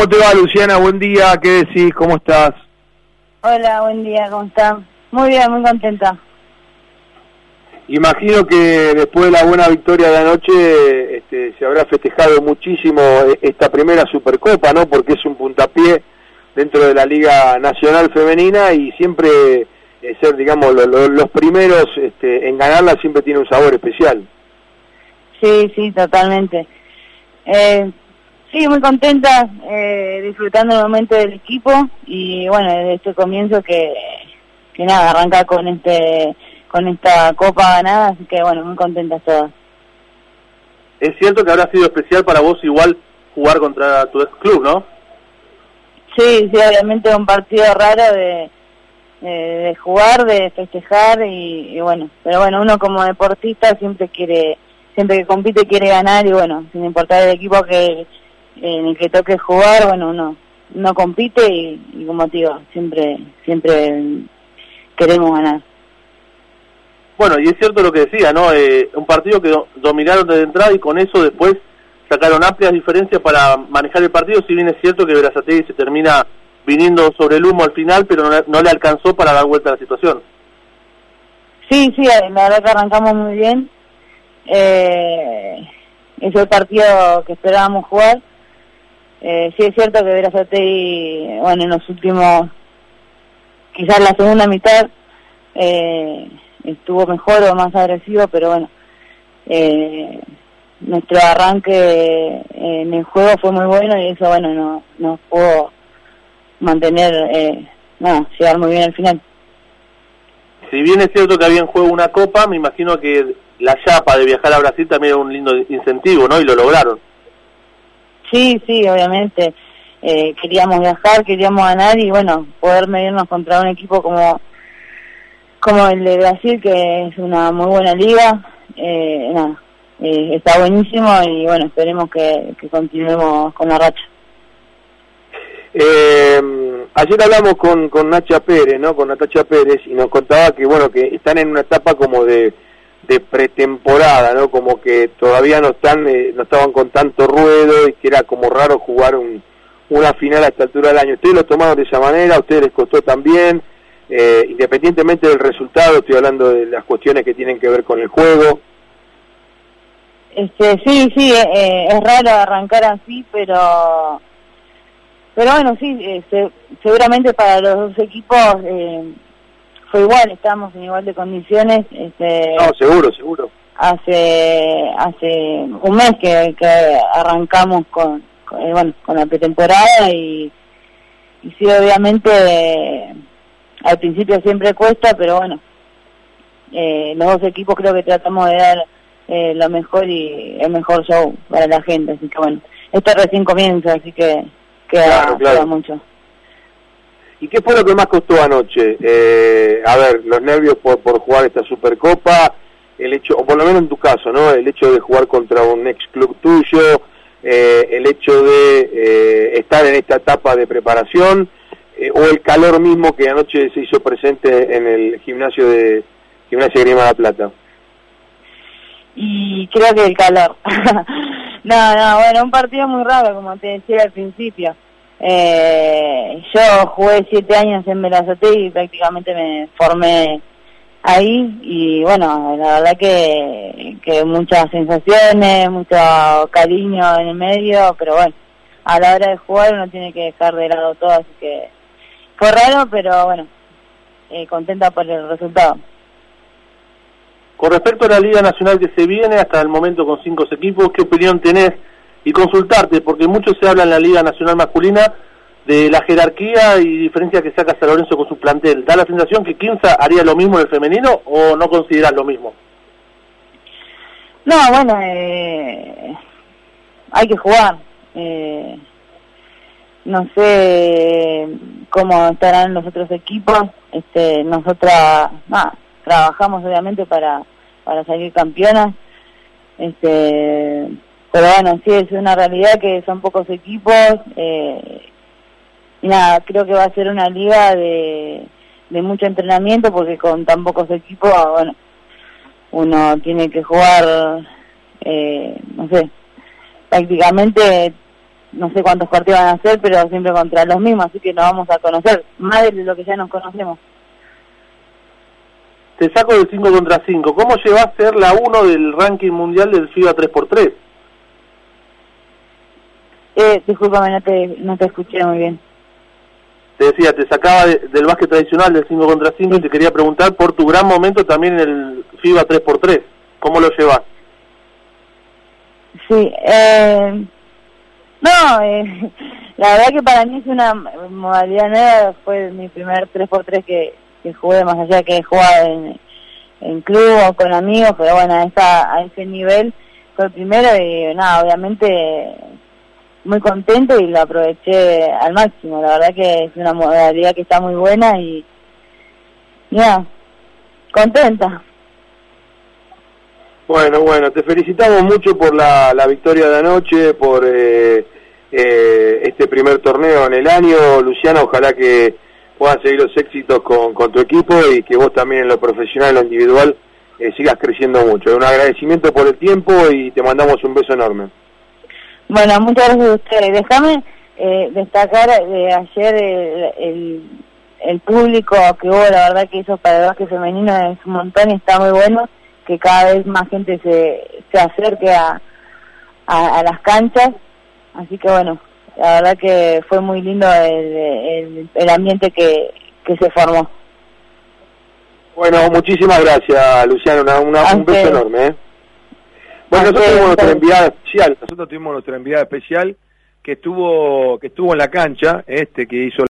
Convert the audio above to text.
¿Cómo te va, Luciana? Buen día, ¿qué decís? ¿Cómo estás? Hola, buen día, ¿cómo están? Muy bien, muy contenta. Imagino que después de la buena victoria de anoche este, se habrá festejado muchísimo esta primera Supercopa, ¿no? Porque es un puntapié dentro de la Liga Nacional Femenina y siempre eh, ser, digamos, los primeros este, en ganarla siempre tiene un sabor especial. Sí, sí, totalmente. Eh, Sí, muy contenta, eh, disfrutando el momento del equipo y bueno, desde este comienzo que, que nada, arranca con este con esta copa ganada, así que bueno, muy contenta todas. Es cierto que habrá sido especial para vos igual jugar contra tu ex club, ¿no? Sí, sí, obviamente un partido raro de, de, jugar, de festejar y, y, bueno, pero bueno, uno como deportista siempre quiere, siempre que compite quiere ganar y bueno, sin importar el equipo que en el que toque jugar, bueno, uno no compite y, como te digo, siempre, siempre queremos ganar. Bueno, y es cierto lo que decía, ¿no? Eh, un partido que dominaron desde entrada y con eso después sacaron amplias diferencias para manejar el partido, si bien es cierto que Verazategui se termina viniendo sobre el humo al final, pero no, le alcanzó para dar vuelta a la situación. Sí, sí, la verdad que arrancamos muy bien. Eh, es el partido que esperábamos jugar eh, sí es cierto que Verazategui, bueno, en los últimos, quizás la segunda mitad, eh, estuvo mejor o más agresivo, pero bueno, eh, nuestro arranque en el juego fue muy bueno y eso, bueno, no nos pudo mantener, eh, no, llegar muy bien al final. Si bien es cierto que había en juego una copa, me imagino que la chapa de viajar a Brasil también era un lindo incentivo, ¿no? Y lo lograron. Sí, sí, obviamente. Eh, queríamos viajar, queríamos ganar y bueno, poder medirnos contra un equipo como como el de Brasil, que es una muy buena liga. Eh, nada, eh, está buenísimo y bueno, esperemos que, que continuemos con la racha. Eh, ayer hablamos con, con Nacha Pérez, ¿no? Con Natacha Pérez y nos contaba que bueno, que están en una etapa como de de pretemporada, ¿no? Como que todavía no están, eh, no estaban con tanto ruedo y que era como raro jugar un, una final a esta altura del año. Ustedes lo tomaron de esa manera, a ustedes les costó también, eh, independientemente del resultado, estoy hablando de las cuestiones que tienen que ver con el juego. Este, sí, sí, eh, es raro arrancar así, pero pero bueno, sí, seguramente para los dos equipos eh, fue igual, estamos en igual de condiciones. Este, no, seguro, seguro. Hace hace un mes que, que arrancamos con, eh, bueno con la pretemporada y, y sí, obviamente al principio siempre cuesta, pero bueno, eh, los dos equipos creo que tratamos de dar eh, lo mejor y el mejor show para la gente, así que bueno, esto recién comienza, así que queda, queda mucho. ¿Y qué fue lo que más costó anoche? Eh, a ver, los nervios por, por jugar esta Supercopa, el hecho, o por lo menos en tu caso, ¿no? El hecho de jugar contra un ex club tuyo, eh, el hecho de eh, estar en esta etapa de preparación, o el calor mismo que anoche se hizo presente en el gimnasio de Gimnasia Grima La Plata. Y creo que el calor. no, no, bueno, un partido muy raro, como te decía al principio. Eh, yo jugué siete años en Belazate y prácticamente me formé ahí y bueno, la verdad que, que muchas sensaciones, mucho cariño en el medio, pero bueno, a la hora de jugar uno tiene que dejar de lado todo, así que fue raro, pero bueno, eh, contenta por el resultado. Con respecto a la Liga Nacional que se viene, hasta el momento con cinco equipos, ¿qué opinión tenés y consultarte, porque mucho se habla en la Liga Nacional Masculina de la jerarquía y diferencia que saca San Lorenzo con su plantel. ¿Da la sensación que Quinza haría lo mismo en el femenino o no consideras lo mismo? No, bueno, eh, hay que jugar. Eh, no sé cómo estarán los otros equipos. Este, nosotras trabajamos obviamente para, para salir campeonas. Este, pero bueno, sí, es una realidad que son pocos equipos. Eh, y nada, creo que va a ser una liga de, de mucho entrenamiento porque con tan pocos equipos, bueno, uno tiene que jugar, eh, no sé, prácticamente no sé cuántos partidos van a hacer, pero siempre contra los mismos, así que nos vamos a conocer más de lo que ya nos conocemos. Te saco del 5 contra 5. ¿Cómo lleva a ser la 1 del ranking mundial del FIBA 3x3? Eh, discúlpame, no te, no te escuché muy bien. Te decía, te sacaba del básquet tradicional del 5 contra 5 y te quería preguntar por tu gran momento también en el FIBA 3x3. ¿Cómo lo llevas? Sí, eh, no, eh, la verdad que para mí es una modalidad nueva, fue mi primer 3x3 que, que jugué, más allá que he jugado en, en club o con amigos, pero bueno, a, esa, a ese nivel fue el primero y nada, obviamente muy contento y lo aproveché al máximo, la verdad que es una modalidad que está muy buena y ya, contenta. Bueno, bueno, te felicitamos mucho por la, la victoria de anoche, por eh, eh, este primer torneo en el año. Luciano, ojalá que puedan seguir los éxitos con, con tu equipo y que vos también en lo profesional, en lo individual, eh, sigas creciendo mucho. Un agradecimiento por el tiempo y te mandamos un beso enorme. Bueno, muchas gracias a ustedes. Déjame eh, destacar de ayer el, el, público que hubo, la verdad que eso para el básquet femenino es un montón y está muy bueno que cada vez más gente se, se acerque a, a, las canchas. Así que bueno, la verdad que fue muy lindo el, el, ambiente que, que se formó. Bueno, muchísimas gracias, Luciano. Una, un beso enorme. ¿eh? Bueno, nosotros tuvimos nuestra enviada especial. Nosotros tuvimos nuestra enviada especial que estuvo que estuvo en la cancha, este que hizo